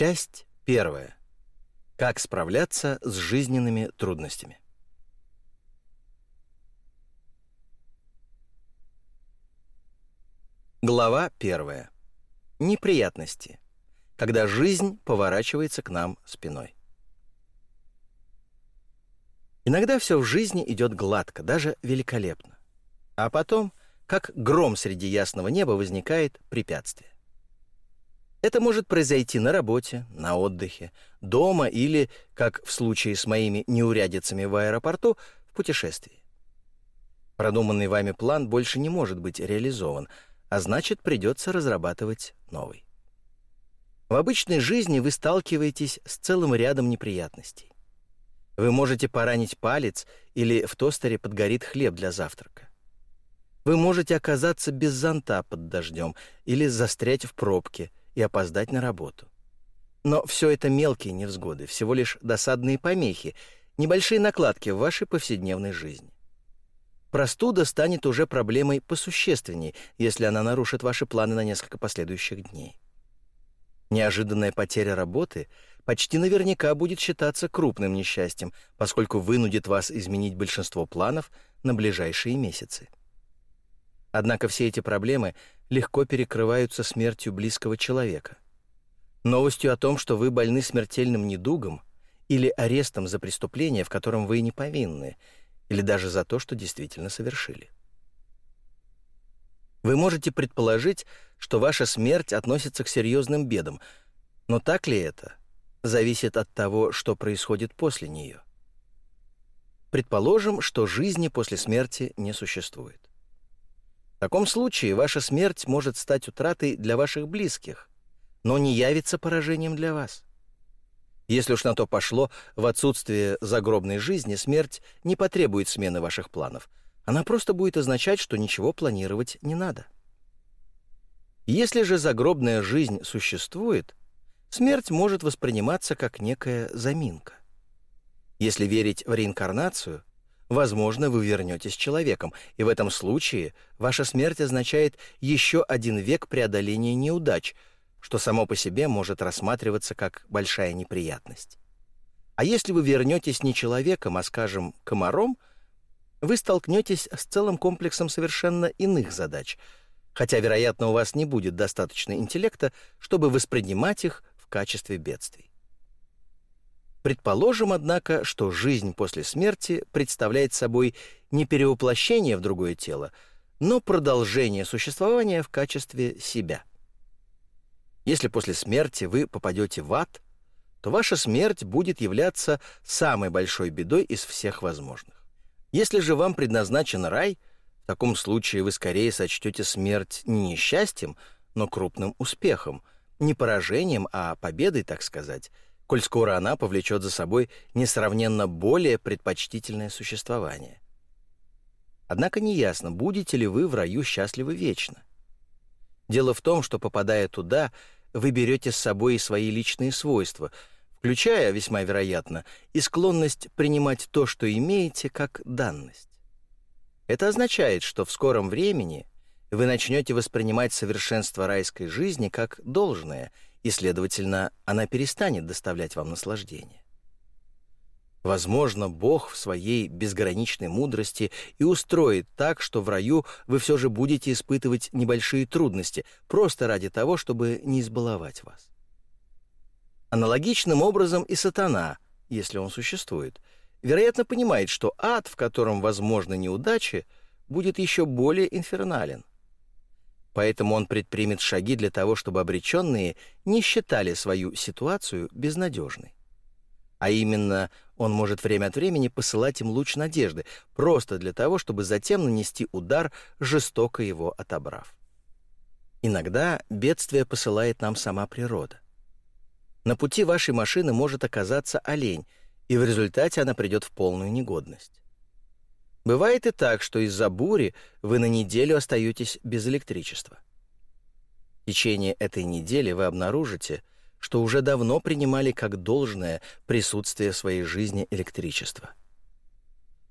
Часть первая. Как справляться с жизненными трудностями. Глава первая. Неприятности. Когда жизнь поворачивается к нам спиной. Иногда все в жизни идет гладко, даже великолепно. А потом, как гром среди ясного неба, возникает препятствие. Это может произойти на работе, на отдыхе, дома или, как в случае с моими неурядицами в аэропорту, в путешествии. Продуманный вами план больше не может быть реализован, а значит, придется разрабатывать новый. В обычной жизни вы сталкиваетесь с целым рядом неприятностей. Вы можете поранить палец или в тостере подгорит хлеб для завтрака. Вы можете оказаться без зонта под дождем или застрять в пробке и опоздать на работу. Но все это мелкие невзгоды, всего лишь досадные помехи, небольшие накладки в вашей повседневной жизни. Простуда станет уже проблемой посущественней, если она нарушит ваши планы на несколько последующих дней. Неожиданная потеря работы почти наверняка будет считаться крупным несчастьем, поскольку вынудит вас изменить большинство планов на ближайшие месяцы. Однако все эти проблемы легко перекрываются смертью близкого человека. Новостью о том, что вы больны смертельным недугом или арестом за преступление, в котором вы не повинны, или даже за то, что действительно совершили. Вы можете предположить, что ваша смерть относится к серьезным бедам, но так ли это? зависит от того, что происходит после нее. Предположим, что жизни после смерти не существует. В таком случае ваша смерть может стать утратой для ваших близких, но не явится поражением для вас. Если уж на то пошло, в отсутствие загробной жизни смерть не потребует смены ваших планов. Она просто будет означать, что ничего планировать не надо. Если же загробная жизнь существует, смерть может восприниматься как некая заминка. Если верить в реинкарнацию, возможно, вы вернетесь человеком, и в этом случае ваша смерть означает еще один век преодоления неудач, что само по себе может рассматриваться как большая неприятность. А если вы вернетесь не человеком, а, скажем, комаром, вы столкнетесь с целым комплексом совершенно иных задач, хотя, вероятно, у вас не будет достаточно интеллекта, чтобы воспринимать их качестве бедствий. Предположим, однако, что жизнь после смерти представляет собой не перевоплощение в другое тело, но продолжение существования в качестве себя. Если после смерти вы попадете в ад, то ваша смерть будет являться самой большой бедой из всех возможных. Если же вам предназначен рай, в таком случае вы скорее сочтете смерть не несчастьем, но крупным успехом – не поражением, а победой, так сказать, коль скоро она повлечет за собой несравненно более предпочтительное существование. Однако неясно, будете ли вы в раю счастливы вечно. Дело в том, что, попадая туда, вы берете с собой и свои личные свойства, включая, весьма вероятно, и склонность принимать то, что имеете, как данность. Это означает, что в скором времени – вы начнете воспринимать совершенство райской жизни как должное, и, следовательно, она перестанет доставлять вам наслаждение. Возможно, Бог в своей безграничной мудрости и устроит так, что в раю вы все же будете испытывать небольшие трудности, просто ради того, чтобы не избаловать вас. Аналогичным образом и сатана, если он существует, вероятно, понимает, что ад, в котором возможны неудачи, будет еще более инфернален поэтому он предпримет шаги для того, чтобы обреченные не считали свою ситуацию безнадежной. А именно, он может время от времени посылать им луч надежды, просто для того, чтобы затем нанести удар, жестоко его отобрав. Иногда бедствие посылает нам сама природа. На пути вашей машины может оказаться олень, и в результате она придет в полную негодность. Бывает и так, что из-за бури вы на неделю остаетесь без электричества. В течение этой недели вы обнаружите, что уже давно принимали как должное присутствие в своей жизни электричества.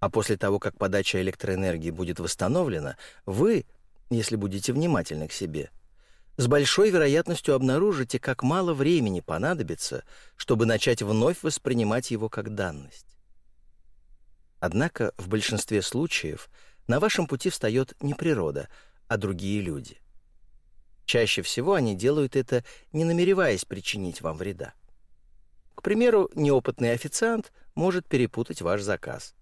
А после того, как подача электроэнергии будет восстановлена, вы, если будете внимательны к себе, с большой вероятностью обнаружите, как мало времени понадобится, чтобы начать вновь воспринимать его как данность. Однако в большинстве случаев на вашем пути встает не природа, а другие люди. Чаще всего они делают это, не намереваясь причинить вам вреда. К примеру, неопытный официант может перепутать ваш заказ.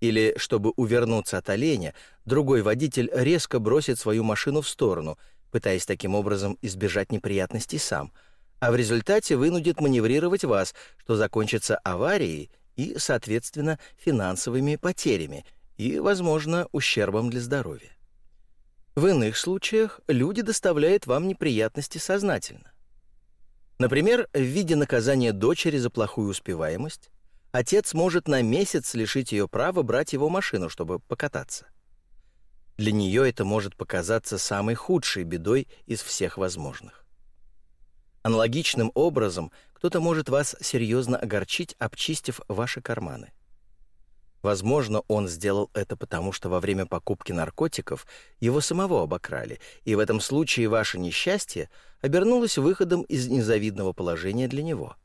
Или, чтобы увернуться от оленя, другой водитель резко бросит свою машину в сторону, пытаясь таким образом избежать неприятностей сам, а в результате вынудит маневрировать вас, что закончится аварией и, соответственно, финансовыми потерями и, возможно, ущербом для здоровья. В иных случаях люди доставляют вам неприятности сознательно. Например, в виде наказания дочери за плохую успеваемость, отец может на месяц лишить ее права брать его машину, чтобы покататься. Для нее это может показаться самой худшей бедой из всех возможных. Аналогичным образом кто-то может вас серьезно огорчить, обчистив ваши карманы. Возможно, он сделал это потому, что во время покупки наркотиков его самого обокрали, и в этом случае ваше несчастье обернулось выходом из незавидного положения для него.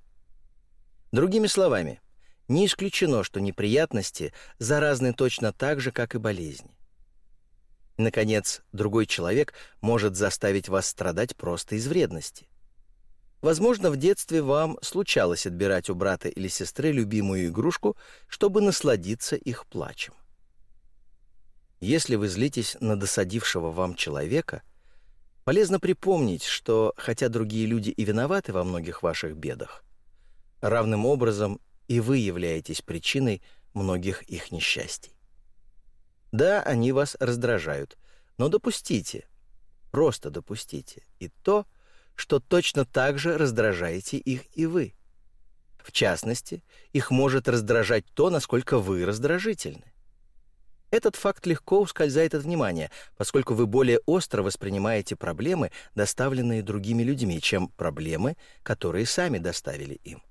Другими словами, не исключено, что неприятности заразны точно так же, как и болезни. Наконец, другой человек может заставить вас страдать просто из вредности. Возможно, в детстве вам случалось отбирать у брата или сестры любимую игрушку, чтобы насладиться их плачем. Если вы злитесь на досадившего вам человека, полезно припомнить, что, хотя другие люди и виноваты во многих ваших бедах, равным образом и вы являетесь причиной многих их несчастий. Да, они вас раздражают, но допустите, просто допустите и то, что что точно так же раздражаете их и вы. В частности, их может раздражать то, насколько вы раздражительны. Этот факт легко ускользает от внимания, поскольку вы более остро воспринимаете проблемы, доставленные другими людьми, чем проблемы, которые сами доставили им.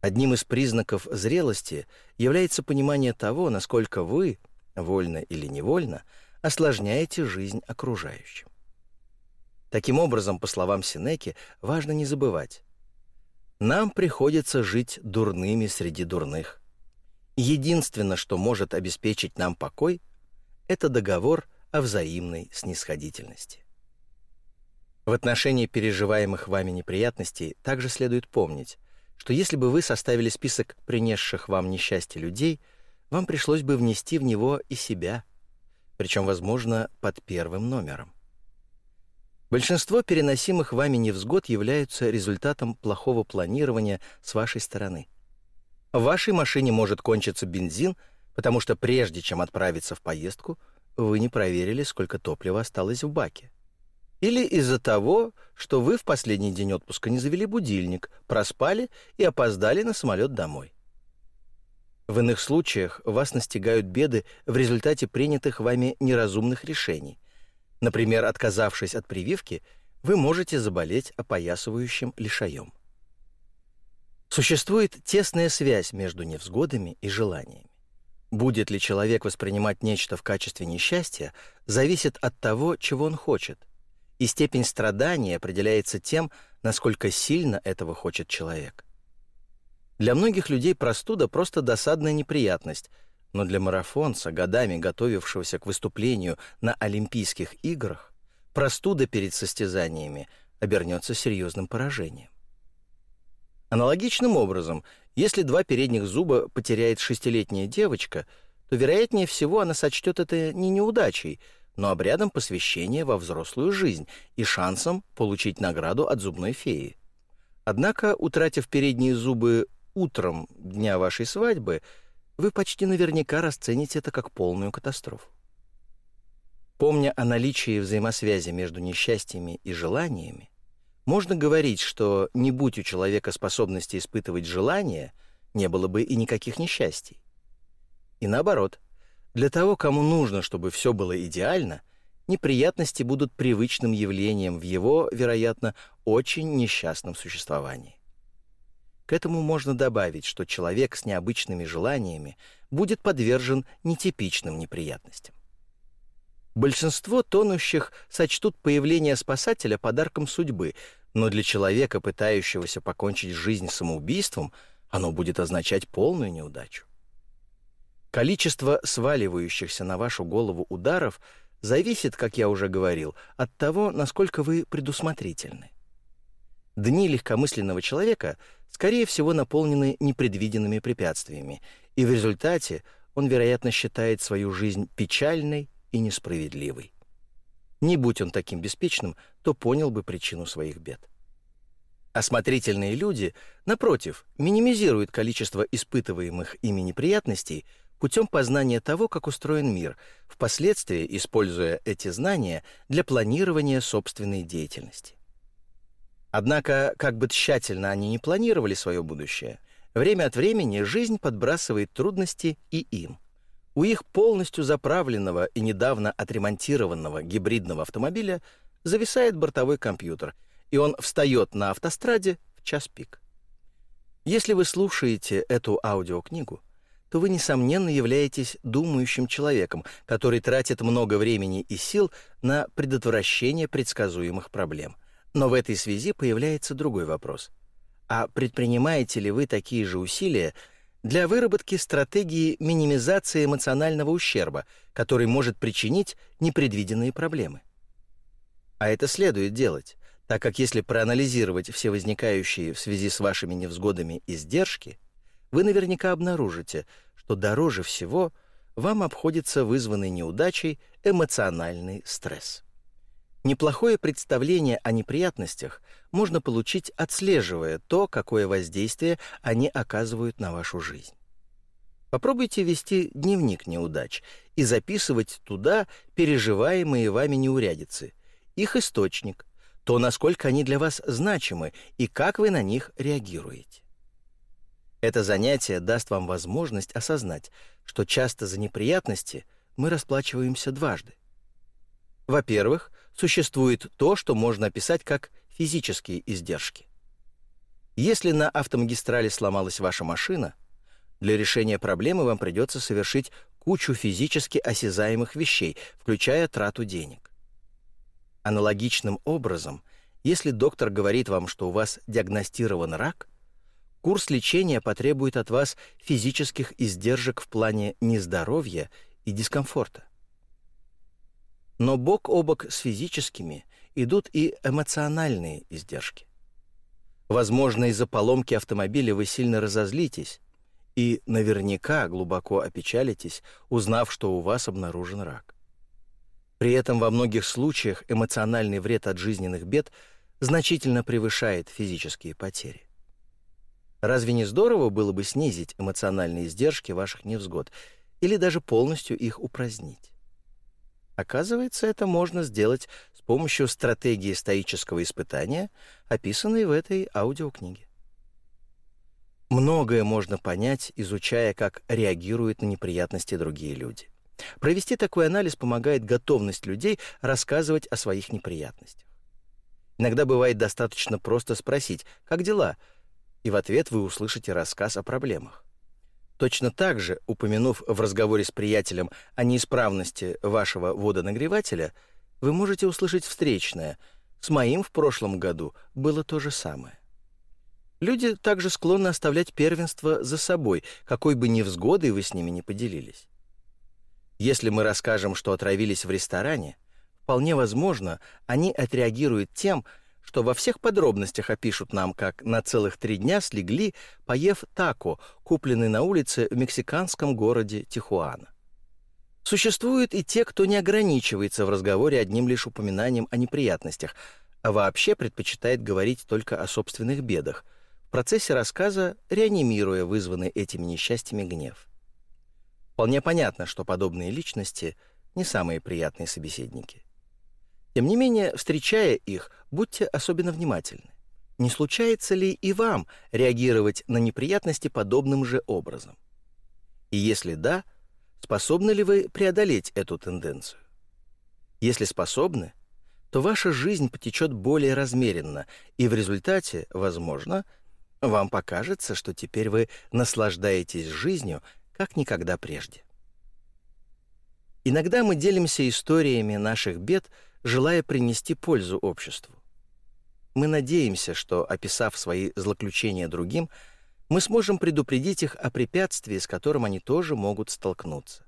Одним из признаков зрелости является понимание того, насколько вы, вольно или невольно, осложняете жизнь окружающим. Таким образом, по словам Синеки, важно не забывать. Нам приходится жить дурными среди дурных. Единственное, что может обеспечить нам покой, это договор о взаимной снисходительности. В отношении переживаемых вами неприятностей также следует помнить, что если бы вы составили список принесших вам несчастье людей, вам пришлось бы внести в него и себя, причем, возможно, под первым номером. Большинство переносимых вами невзгод являются результатом плохого планирования с вашей стороны. В вашей машине может кончиться бензин, потому что прежде чем отправиться в поездку, вы не проверили, сколько топлива осталось в баке. Или из-за того, что вы в последний день отпуска не завели будильник, проспали и опоздали на самолет домой. В иных случаях вас настигают беды в результате принятых вами неразумных решений, Например, отказавшись от прививки, вы можете заболеть опоясывающим лишаем. Существует тесная связь между невзгодами и желаниями. Будет ли человек воспринимать нечто в качестве несчастья, зависит от того, чего он хочет. И степень страдания определяется тем, насколько сильно этого хочет человек. Для многих людей простуда просто досадная неприятность – но для марафонца, годами готовившегося к выступлению на Олимпийских играх, простуда перед состязаниями обернется серьезным поражением. Аналогичным образом, если два передних зуба потеряет шестилетняя девочка, то, вероятнее всего, она сочтет это не неудачей, но обрядом посвящения во взрослую жизнь и шансом получить награду от зубной феи. Однако, утратив передние зубы утром дня вашей свадьбы, вы почти наверняка расцените это как полную катастрофу. Помня о наличии взаимосвязи между несчастьями и желаниями, можно говорить, что не будь у человека способности испытывать желания, не было бы и никаких несчастий. И наоборот, для того, кому нужно, чтобы все было идеально, неприятности будут привычным явлением в его, вероятно, очень несчастном существовании. К этому можно добавить, что человек с необычными желаниями будет подвержен нетипичным неприятностям. Большинство тонущих сочтут появление спасателя подарком судьбы, но для человека, пытающегося покончить жизнь самоубийством, оно будет означать полную неудачу. Количество сваливающихся на вашу голову ударов зависит, как я уже говорил, от того, насколько вы предусмотрительны. Дни легкомысленного человека, скорее всего, наполнены непредвиденными препятствиями, и в результате он, вероятно, считает свою жизнь печальной и несправедливой. Не будь он таким беспечным, то понял бы причину своих бед. Осмотрительные люди, напротив, минимизируют количество испытываемых ими неприятностей путем познания того, как устроен мир, впоследствии используя эти знания для планирования собственной деятельности. Однако, как бы тщательно они не планировали свое будущее, время от времени жизнь подбрасывает трудности и им. У их полностью заправленного и недавно отремонтированного гибридного автомобиля зависает бортовой компьютер, и он встает на автостраде в час пик. Если вы слушаете эту аудиокнигу, то вы, несомненно, являетесь думающим человеком, который тратит много времени и сил на предотвращение предсказуемых проблем – но в этой связи появляется другой вопрос. А предпринимаете ли вы такие же усилия для выработки стратегии минимизации эмоционального ущерба, который может причинить непредвиденные проблемы? А это следует делать, так как если проанализировать все возникающие в связи с вашими невзгодами издержки, вы наверняка обнаружите, что дороже всего вам обходится вызванный неудачей эмоциональный стресс. Неплохое представление о неприятностях можно получить, отслеживая то, какое воздействие они оказывают на вашу жизнь. Попробуйте вести дневник неудач и записывать туда переживаемые вами неурядицы, их источник, то, насколько они для вас значимы и как вы на них реагируете. Это занятие даст вам возможность осознать, что часто за неприятности мы расплачиваемся дважды. Во-первых, существует то, что можно описать как физические издержки. Если на автомагистрали сломалась ваша машина, для решения проблемы вам придется совершить кучу физически осязаемых вещей, включая трату денег. Аналогичным образом, если доктор говорит вам, что у вас диагностирован рак, курс лечения потребует от вас физических издержек в плане нездоровья и дискомфорта. Но бок о бок с физическими идут и эмоциональные издержки. Возможно, из-за поломки автомобиля вы сильно разозлитесь и наверняка глубоко опечалитесь, узнав, что у вас обнаружен рак. При этом во многих случаях эмоциональный вред от жизненных бед значительно превышает физические потери. Разве не здорово было бы снизить эмоциональные издержки ваших невзгод или даже полностью их упразднить? Оказывается, это можно сделать с помощью стратегии стоического испытания, описанной в этой аудиокниге. Многое можно понять, изучая, как реагируют на неприятности другие люди. Провести такой анализ помогает готовность людей рассказывать о своих неприятностях. Иногда бывает достаточно просто спросить «Как дела?» и в ответ вы услышите рассказ о проблемах. Точно так же, упомянув в разговоре с приятелем о неисправности вашего водонагревателя, вы можете услышать встречное. С моим в прошлом году было то же самое. Люди также склонны оставлять первенство за собой, какой бы невзгодой вы с ними не поделились. Если мы расскажем, что отравились в ресторане, вполне возможно, они отреагируют тем, что во всех подробностях опишут нам, как на целых три дня слегли, поев тако, купленный на улице в мексиканском городе Тихуана. Существуют и те, кто не ограничивается в разговоре одним лишь упоминанием о неприятностях, а вообще предпочитает говорить только о собственных бедах, в процессе рассказа реанимируя вызванный этими несчастьями гнев. Вполне понятно, что подобные личности не самые приятные собеседники. Тем не менее, встречая их, будьте особенно внимательны. Не случается ли и вам реагировать на неприятности подобным же образом? И если да, способны ли вы преодолеть эту тенденцию? Если способны, то ваша жизнь потечет более размеренно, и в результате, возможно, вам покажется, что теперь вы наслаждаетесь жизнью как никогда прежде. Иногда мы делимся историями наших бед, желая принести пользу обществу. Мы надеемся, что, описав свои злоключения другим, мы сможем предупредить их о препятствии, с которым они тоже могут столкнуться.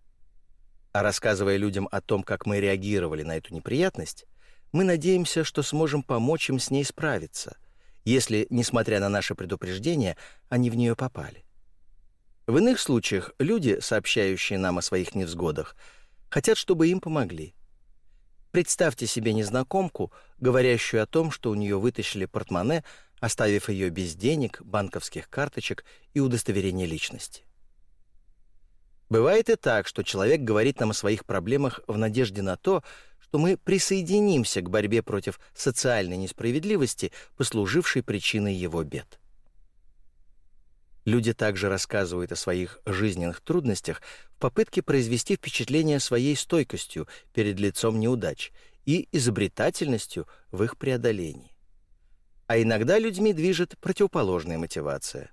А рассказывая людям о том, как мы реагировали на эту неприятность, мы надеемся, что сможем помочь им с ней справиться, если, несмотря на наше предупреждение, они в нее попали. В иных случаях люди, сообщающие нам о своих невзгодах, хотят, чтобы им помогли. Представьте себе незнакомку, говорящую о том, что у нее вытащили портмоне, оставив ее без денег, банковских карточек и удостоверения личности. Бывает и так, что человек говорит нам о своих проблемах в надежде на то, что мы присоединимся к борьбе против социальной несправедливости, послужившей причиной его бед. Люди также рассказывают о своих жизненных трудностях в попытке произвести впечатление своей стойкостью перед лицом неудач и изобретательностью в их преодолении. А иногда людьми движет противоположная мотивация.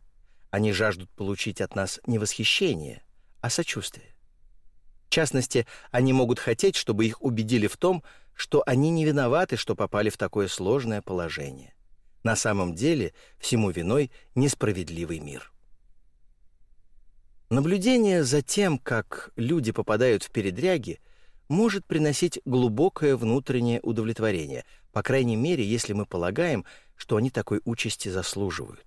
Они жаждут получить от нас не восхищение, а сочувствие. В частности, они могут хотеть, чтобы их убедили в том, что они не виноваты, что попали в такое сложное положение. На самом деле всему виной несправедливый мир. Наблюдение за тем, как люди попадают в передряги, может приносить глубокое внутреннее удовлетворение, по крайней мере, если мы полагаем, что они такой участи заслуживают.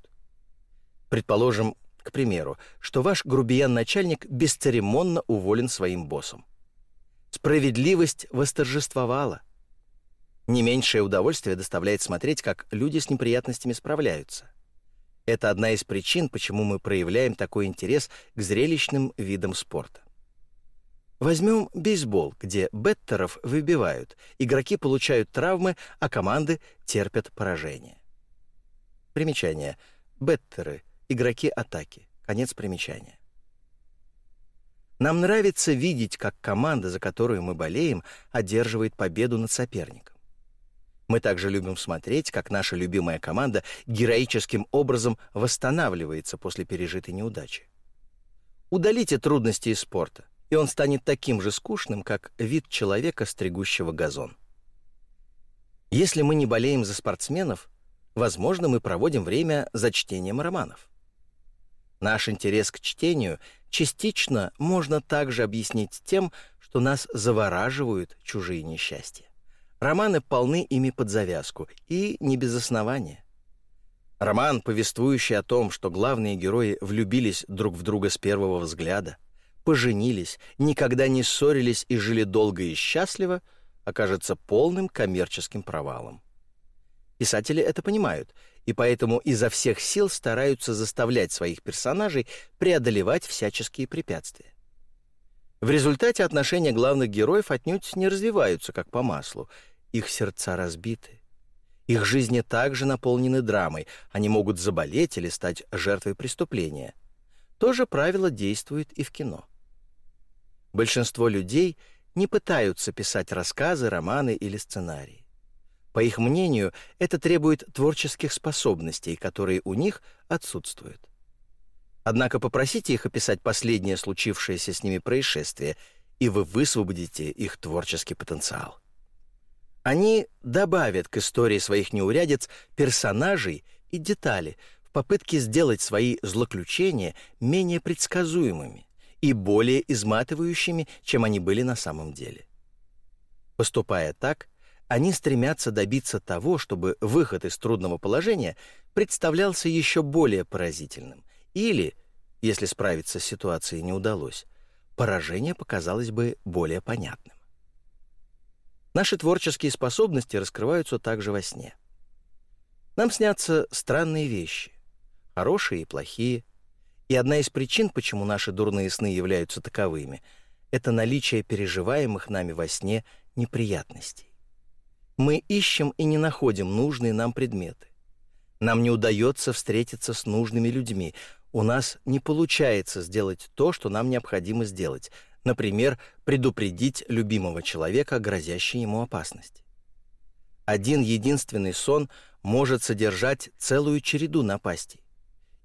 Предположим, к примеру, что ваш грубиян-начальник бесцеремонно уволен своим боссом. Справедливость восторжествовала. Не меньшее удовольствие доставляет смотреть, как люди с неприятностями справляются. Это одна из причин, почему мы проявляем такой интерес к зрелищным видам спорта. Возьмем бейсбол, где беттеров выбивают, игроки получают травмы, а команды терпят поражение. Примечание. Беттеры — игроки атаки. Конец примечания. Нам нравится видеть, как команда, за которую мы болеем, одерживает победу над соперником. Мы также любим смотреть, как наша любимая команда героическим образом восстанавливается после пережитой неудачи. Удалите трудности из спорта, и он станет таким же скучным, как вид человека, стригущего газон. Если мы не болеем за спортсменов, возможно, мы проводим время за чтением романов. Наш интерес к чтению частично можно также объяснить тем, что нас завораживают чужие несчастья. Романы полны ими под завязку, и не без основания. Роман, повествующий о том, что главные герои влюбились друг в друга с первого взгляда, поженились, никогда не ссорились и жили долго и счастливо, окажется полным коммерческим провалом. Писатели это понимают, и поэтому изо всех сил стараются заставлять своих персонажей преодолевать всяческие препятствия. В результате отношения главных героев отнюдь не развиваются как по маслу, их сердца разбиты. Их жизни также наполнены драмой, они могут заболеть или стать жертвой преступления. То же правило действует и в кино. Большинство людей не пытаются писать рассказы, романы или сценарии. По их мнению, это требует творческих способностей, которые у них отсутствуют. Однако попросите их описать последнее случившееся с ними происшествие, и вы высвободите их творческий потенциал. Они добавят к истории своих неурядиц персонажей и детали в попытке сделать свои злоключения менее предсказуемыми и более изматывающими, чем они были на самом деле. Поступая так, они стремятся добиться того, чтобы выход из трудного положения представлялся еще более поразительным, или, если справиться с ситуацией не удалось, поражение показалось бы более понятным. Наши творческие способности раскрываются также во сне. Нам снятся странные вещи, хорошие и плохие. И одна из причин, почему наши дурные сны являются таковыми, это наличие переживаемых нами во сне неприятностей. Мы ищем и не находим нужные нам предметы. Нам не удается встретиться с нужными людьми. У нас не получается сделать то, что нам необходимо сделать, Например, предупредить любимого человека о грозящей ему опасности. Один единственный сон может содержать целую череду напастей.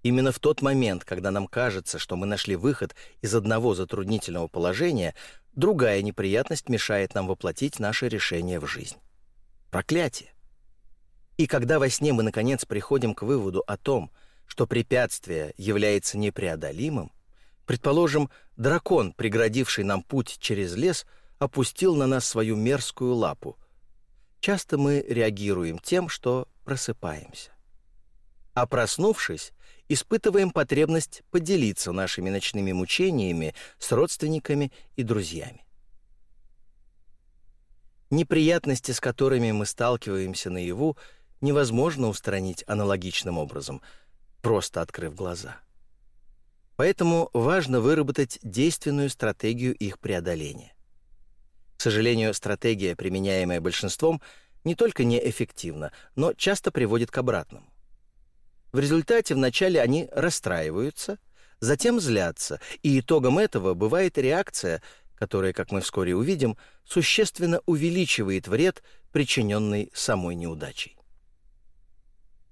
Именно в тот момент, когда нам кажется, что мы нашли выход из одного затруднительного положения, другая неприятность мешает нам воплотить наше решение в жизнь. Проклятие. И когда во сне мы, наконец, приходим к выводу о том, что препятствие является непреодолимым, предположим, дракон, преградивший нам путь через лес, опустил на нас свою мерзкую лапу. Часто мы реагируем тем, что просыпаемся. А проснувшись, испытываем потребность поделиться нашими ночными мучениями с родственниками и друзьями. Неприятности, с которыми мы сталкиваемся наяву, невозможно устранить аналогичным образом, просто открыв глаза. Поэтому важно выработать действенную стратегию их преодоления. К сожалению, стратегия, применяемая большинством, не только неэффективна, но часто приводит к обратному. В результате вначале они расстраиваются, затем злятся, и итогом этого бывает реакция, которая, как мы вскоре увидим, существенно увеличивает вред, причиненный самой неудачей.